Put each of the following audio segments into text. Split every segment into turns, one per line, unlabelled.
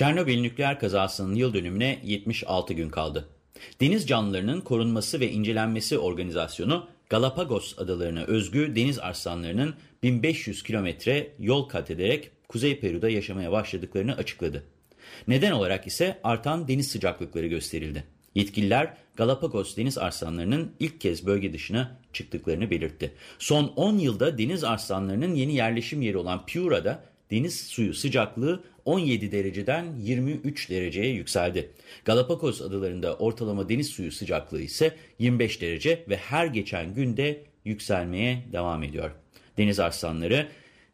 Çernobil nükleer kazasının yıl dönümüne 76 gün kaldı. Deniz canlılarının korunması ve incelenmesi organizasyonu Galapagos adalarına özgü deniz arslanlarının 1500 kilometre yol kat ederek Kuzey Peru'da yaşamaya başladıklarını açıkladı. Neden olarak ise artan deniz sıcaklıkları gösterildi. Yetkililer Galapagos deniz arslanlarının ilk kez bölge dışına çıktıklarını belirtti. Son 10 yılda deniz arslanlarının yeni yerleşim yeri olan Piura'da deniz suyu sıcaklığı 17 dereceden 23 dereceye yükseldi. Galapagos adalarında ortalama deniz suyu sıcaklığı ise 25 derece ve her geçen günde yükselmeye devam ediyor. Deniz arslanları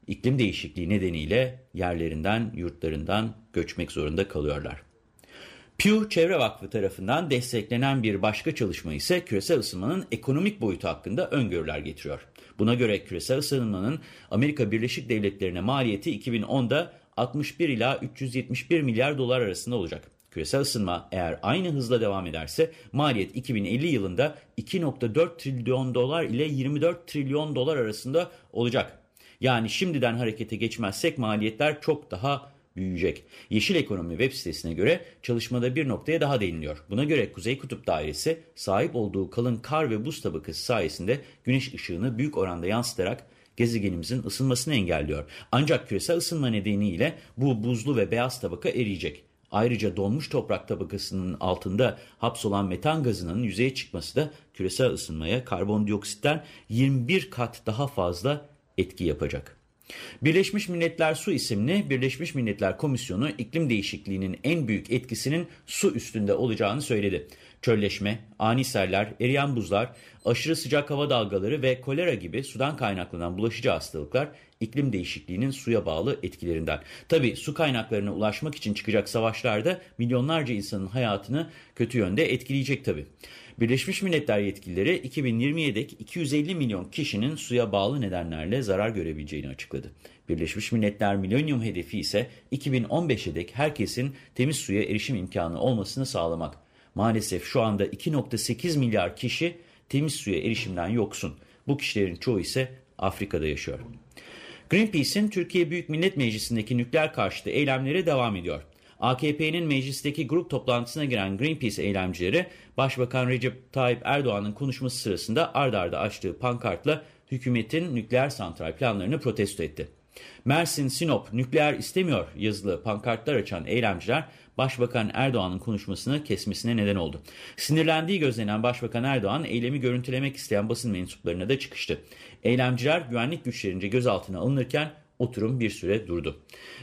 iklim değişikliği nedeniyle yerlerinden, yurtlarından göçmek zorunda kalıyorlar. Pew Çevre Vakfı tarafından desteklenen bir başka çalışma ise küresel ısınmanın ekonomik boyutu hakkında öngörüler getiriyor. Buna göre küresel ısınmanın Amerika Birleşik Devletleri'ne maliyeti 2010'da 61 ila 371 milyar dolar arasında olacak. Küresel ısınma eğer aynı hızla devam ederse maliyet 2050 yılında 2.4 trilyon dolar ile 24 trilyon dolar arasında olacak. Yani şimdiden harekete geçmezsek maliyetler çok daha büyüyecek. Yeşil Ekonomi web sitesine göre çalışmada bir noktaya daha değiniliyor. Buna göre Kuzey Kutup Dairesi sahip olduğu kalın kar ve buz tabakası sayesinde güneş ışığını büyük oranda yansıtarak gezegenimizin ısınmasını engelliyor. Ancak küresel ısınma nedeniyle bu buzlu ve beyaz tabaka eriyecek. Ayrıca donmuş toprak tabakasının altında hapsolan metan gazının yüzeye çıkması da küresel ısınmaya karbondioksitten 21 kat daha fazla etki yapacak. Birleşmiş Milletler Su isimli Birleşmiş Milletler Komisyonu iklim değişikliğinin en büyük etkisinin su üstünde olacağını söyledi. Çölleşme, ani seller, eriyen buzlar, aşırı sıcak hava dalgaları ve kolera gibi sudan kaynaklanan bulaşıcı hastalıklar iklim değişikliğinin suya bağlı etkilerinden. Tabi su kaynaklarına ulaşmak için çıkacak savaşlarda milyonlarca insanın hayatını kötü yönde etkileyecek tabi. Birleşmiş Milletler yetkilileri 2020'ye dek 250 milyon kişinin suya bağlı nedenlerle zarar görebileceğini açıkladı. Birleşmiş Milletler Milenyum hedefi ise 2015'e dek herkesin temiz suya erişim imkanı olmasını sağlamak. Maalesef şu anda 2.8 milyar kişi temiz suya erişimden yoksun. Bu kişilerin çoğu ise Afrika'da yaşıyor. Greenpeace'in Türkiye Büyük Millet Meclisi'ndeki nükleer karşıtı eylemleri devam ediyor. AKP'nin meclisteki grup toplantısına giren Greenpeace eylemcileri Başbakan Recep Tayyip Erdoğan'ın konuşması sırasında ard arda açtığı pankartla hükümetin nükleer santral planlarını protesto etti. Mersin Sinop nükleer istemiyor yazılı pankartlar açan eylemciler Başbakan Erdoğan'ın konuşmasını kesmesine neden oldu. Sinirlendiği gözlenen Başbakan Erdoğan eylemi görüntülemek isteyen basın mensuplarına da çıkıştı. Eylemciler güvenlik güçlerince gözaltına alınırken oturum bir süre durdu.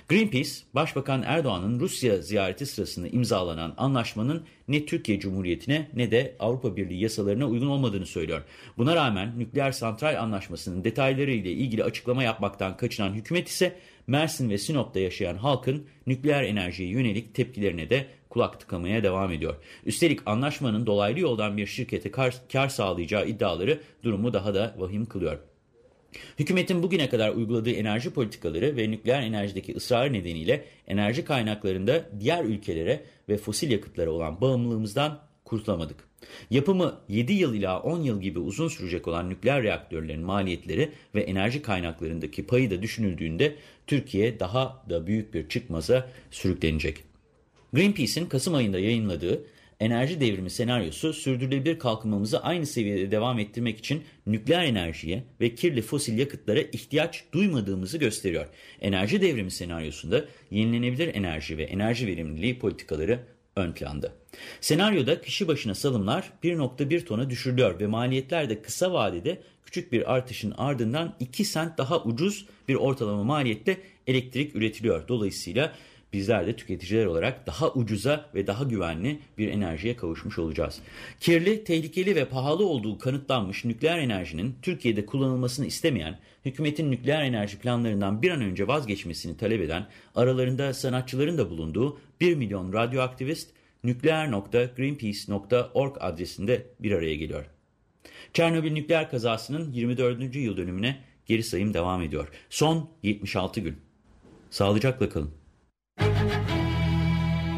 Greenpeace, Başbakan Erdoğan'ın Rusya ziyareti sırasında imzalanan anlaşmanın ne Türkiye Cumhuriyeti'ne ne de Avrupa Birliği yasalarına uygun olmadığını söylüyor. Buna rağmen nükleer santral anlaşmasının detayları ile ilgili açıklama yapmaktan kaçınan hükümet ise Mersin ve Sinop'ta yaşayan halkın nükleer enerjiye yönelik tepkilerine de kulak tıkamaya devam ediyor. Üstelik anlaşmanın dolaylı yoldan bir şirkete kar, kar sağlayacağı iddiaları durumu daha da vahim kılıyor. Hükümetin bugüne kadar uyguladığı enerji politikaları ve nükleer enerjideki ısrarı nedeniyle enerji kaynaklarında diğer ülkelere ve fosil yakıtlara olan bağımlılığımızdan kurtulamadık. Yapımı 7 yıl ila 10 yıl gibi uzun sürecek olan nükleer reaktörlerin maliyetleri ve enerji kaynaklarındaki payı da düşünüldüğünde Türkiye daha da büyük bir çıkmaza sürüklenecek. Greenpeace'in Kasım ayında yayınladığı enerji devrimi senaryosu sürdürülebilir kalkınmamızı aynı seviyede devam ettirmek için nükleer enerjiye ve kirli fosil yakıtlara ihtiyaç duymadığımızı gösteriyor. Enerji devrimi senaryosunda yenilenebilir enerji ve enerji verimliliği politikaları ön planda. Senaryoda kişi başına salımlar 1.1 tona düşürülüyor ve maliyetler de kısa vadede küçük bir artışın ardından 2 sent daha ucuz bir ortalama maliyette elektrik üretiliyor. Dolayısıyla bizler de tüketiciler olarak daha ucuza ve daha güvenli bir enerjiye kavuşmuş olacağız. Kirli, tehlikeli ve pahalı olduğu kanıtlanmış nükleer enerjinin Türkiye'de kullanılmasını istemeyen, hükümetin nükleer enerji planlarından bir an önce vazgeçmesini talep eden, aralarında sanatçıların da bulunduğu 1 milyon radyoaktivist nükleer.greenpeace.org adresinde bir araya geliyor. Çernobil nükleer kazasının 24. yıl dönümüne geri sayım devam ediyor. Son 76 gün. Sağlıcakla kalın.